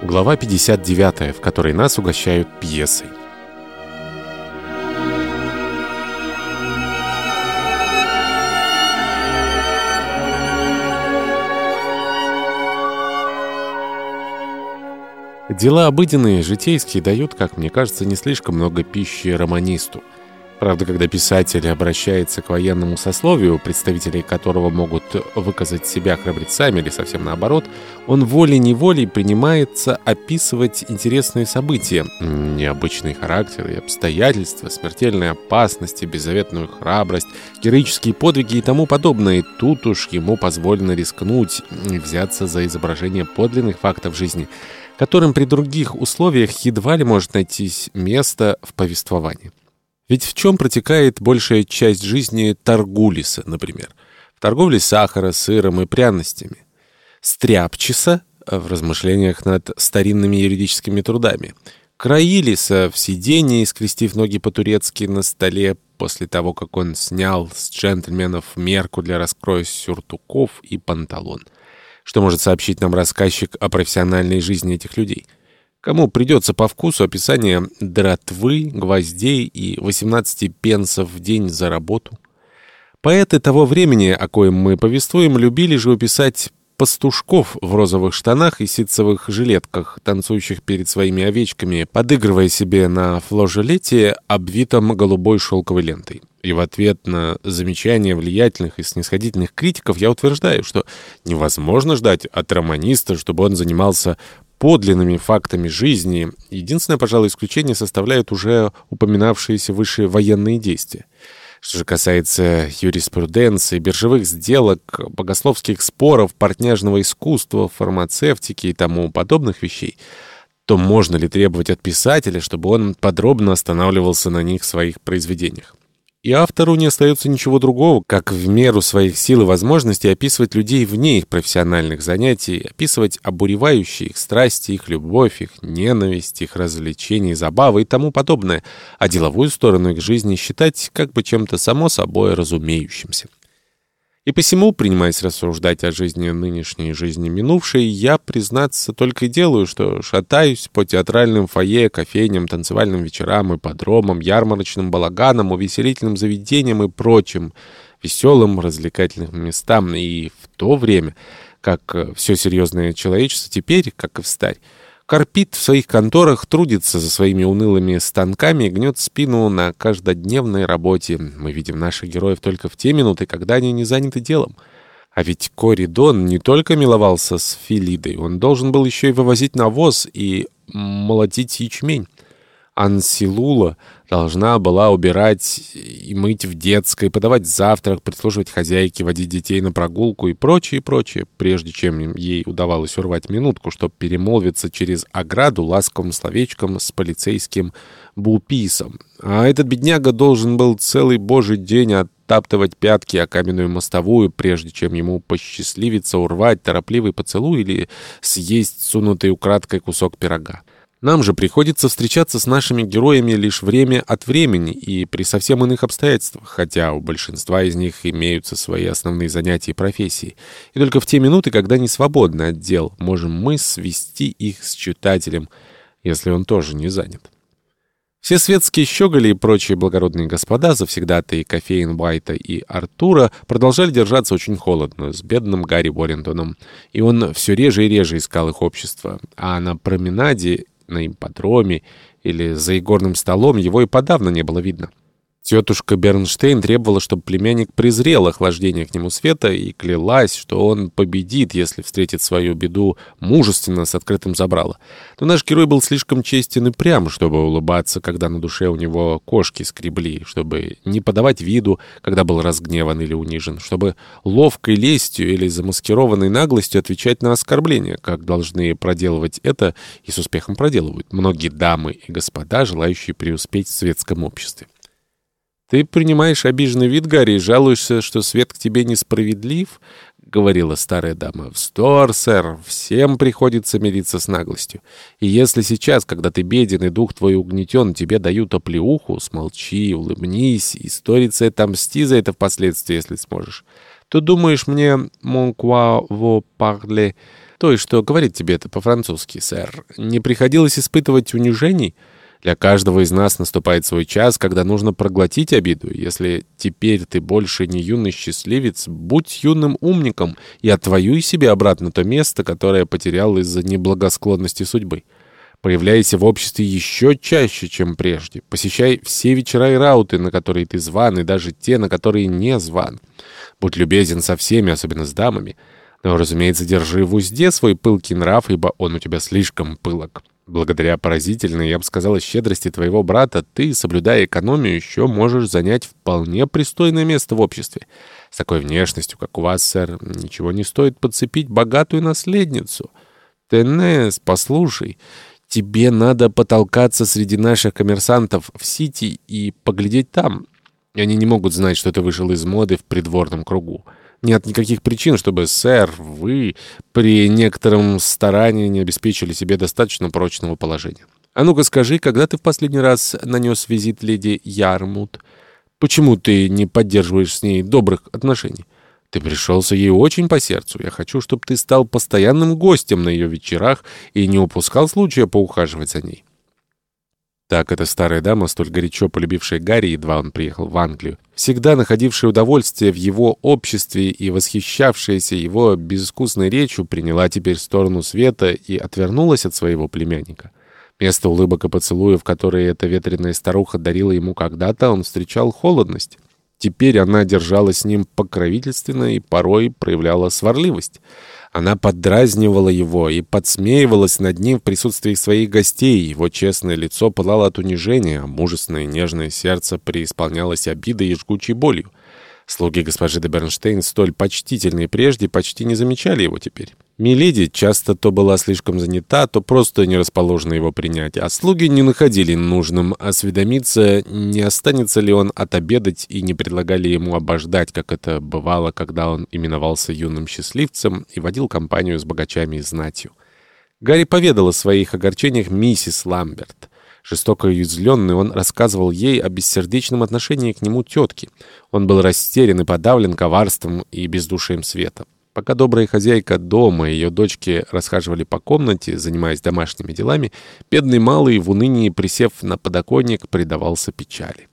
Глава 59, в которой нас угощают пьесой. Дела обыденные, житейские, дают, как мне кажется, не слишком много пищи романисту. Правда, когда писатель обращается к военному сословию, представители которого могут выказать себя храбрецами или совсем наоборот, он волей-неволей принимается описывать интересные события, необычный характер и обстоятельства, смертельные опасности, беззаветную храбрость, героические подвиги и тому подобное. Тут уж ему позволено рискнуть и взяться за изображение подлинных фактов жизни, которым при других условиях едва ли может найтись место в повествовании. Ведь в чем протекает большая часть жизни Таргулиса, например? В торговле сахара, сыром и пряностями. Стряпчиса в размышлениях над старинными юридическими трудами. Краилиса в сидении, скрестив ноги по-турецки на столе, после того, как он снял с джентльменов мерку для раскроя сюртуков и панталон. Что может сообщить нам рассказчик о профессиональной жизни этих людей? Кому придется по вкусу описание дратвы, гвоздей и 18 пенсов в день за работу? Поэты того времени, о коем мы повествуем, любили же уписать пастушков в розовых штанах и ситцевых жилетках, танцующих перед своими овечками, подыгрывая себе на фложелете, обвитом голубой шелковой лентой. И в ответ на замечания влиятельных и снисходительных критиков я утверждаю, что невозможно ждать от романиста, чтобы он занимался подлинными фактами жизни. Единственное, пожалуй, исключение составляют уже упоминавшиеся выше военные действия. Что же касается юриспруденции, биржевых сделок, богословских споров, партняжного искусства, фармацевтики и тому подобных вещей, то можно ли требовать от писателя, чтобы он подробно останавливался на них в своих произведениях? И автору не остается ничего другого, как в меру своих сил и возможностей описывать людей вне их профессиональных занятий, описывать обуревающие их страсти, их любовь, их ненависть, их развлечения, забавы и тому подобное, а деловую сторону их жизни считать как бы чем-то само собой разумеющимся. И посему, принимаясь рассуждать о жизни нынешней и жизни минувшей, я, признаться, только и делаю, что шатаюсь по театральным фойе, кофейням, танцевальным вечерам, ипподромам, ярмарочным балаганам, увеселительным заведениям и прочим веселым, развлекательным местам. И в то время, как все серьезное человечество теперь, как и в корпит в своих конторах, трудится за своими унылыми станками и гнет спину на каждодневной работе. Мы видим наших героев только в те минуты, когда они не заняты делом. А ведь Коридон не только миловался с Филидой, он должен был еще и вывозить навоз и молотить ячмень. Ансилула должна была убирать и мыть в детской, подавать завтрак, прислуживать хозяйке, водить детей на прогулку и прочее, прочее, прежде чем ей удавалось урвать минутку, чтобы перемолвиться через ограду ласковым словечком с полицейским буписом. А этот бедняга должен был целый божий день оттаптывать пятки о каменную мостовую, прежде чем ему посчастливится урвать торопливый поцелуй или съесть сунутый украдкой кусок пирога. Нам же приходится встречаться с нашими героями лишь время от времени и при совсем иных обстоятельствах, хотя у большинства из них имеются свои основные занятия и профессии. И только в те минуты, когда не свободны от дел, можем мы свести их с читателем, если он тоже не занят. Все светские щеголи и прочие благородные господа, завсегдатые кофеин Уайта и Артура, продолжали держаться очень холодно с бедным Гарри Уоррентоном, и он все реже и реже искал их общество, а на променаде на ипподроме или за игорным столом его и подавно не было видно. Тетушка Бернштейн требовала, чтобы племянник презрел охлаждение к нему света и клялась, что он победит, если встретит свою беду мужественно с открытым забрало. Но наш герой был слишком честен и прям, чтобы улыбаться, когда на душе у него кошки скребли, чтобы не подавать виду, когда был разгневан или унижен, чтобы ловкой лестью или замаскированной наглостью отвечать на оскорбления, как должны проделывать это и с успехом проделывают многие дамы и господа, желающие преуспеть в светском обществе. «Ты принимаешь обиженный вид, Гарри, и жалуешься, что свет к тебе несправедлив?» — говорила старая дама. «Встор, сэр, всем приходится мириться с наглостью. И если сейчас, когда ты беден и дух твой угнетен, тебе дают оплеуху, смолчи, улыбнись, и сторится это мсти за это впоследствии, если сможешь, то думаешь мне, mon quoi vous parlez, той, что говорит тебе это по-французски, сэр, не приходилось испытывать унижений? Для каждого из нас наступает свой час, когда нужно проглотить обиду. Если теперь ты больше не юный счастливец, будь юным умником и отвоюй себе обратно то место, которое потерял из-за неблагосклонности судьбы. Появляйся в обществе еще чаще, чем прежде. Посещай все вечера и рауты, на которые ты зван, и даже те, на которые не зван. Будь любезен со всеми, особенно с дамами. Но, разумеется, держи в узде свой пылкий нрав, ибо он у тебя слишком пылок. Благодаря поразительной, я бы сказала, щедрости твоего брата, ты, соблюдая экономию, еще можешь занять вполне пристойное место в обществе. С такой внешностью, как у вас, сэр, ничего не стоит подцепить богатую наследницу. Теннес, послушай, тебе надо потолкаться среди наших коммерсантов в Сити и поглядеть там. Они не могут знать, что ты вышел из моды в придворном кругу. Нет никаких причин, чтобы, сэр, вы при некотором старании не обеспечили себе достаточно прочного положения. А ну-ка скажи, когда ты в последний раз нанес визит леди Ярмут? Почему ты не поддерживаешь с ней добрых отношений? Ты пришелся ей очень по сердцу. Я хочу, чтобы ты стал постоянным гостем на ее вечерах и не упускал случая поухаживать за ней. Так эта старая дама, столь горячо полюбившая Гарри, едва он приехал в Англию, всегда находившая удовольствие в его обществе и восхищавшаяся его безыскусной речью, приняла теперь сторону света и отвернулась от своего племянника. Вместо улыбок и поцелуев, которые эта ветреная старуха дарила ему когда-то, он встречал холодность. Теперь она держалась с ним покровительственно и порой проявляла сварливость. Она поддразнивала его и подсмеивалась над ним в присутствии своих гостей. Его честное лицо пылало от унижения, а мужественное нежное сердце преисполнялось обидой и жгучей болью. Слуги госпожи де Бернштейн, столь почтительные прежде, почти не замечали его теперь. Миледи часто то была слишком занята, то просто не расположена его принять, а слуги не находили нужным осведомиться, не останется ли он отобедать, и не предлагали ему обождать, как это бывало, когда он именовался юным счастливцем и водил компанию с богачами и знатью. Гарри поведал о своих огорчениях миссис Ламберт. Жестоко уязвленный, он рассказывал ей о бессердечном отношении к нему тетки. Он был растерян и подавлен коварством и бездушием света. Пока добрая хозяйка дома и ее дочки расхаживали по комнате, занимаясь домашними делами, бедный малый в унынии, присев на подоконник, предавался печали.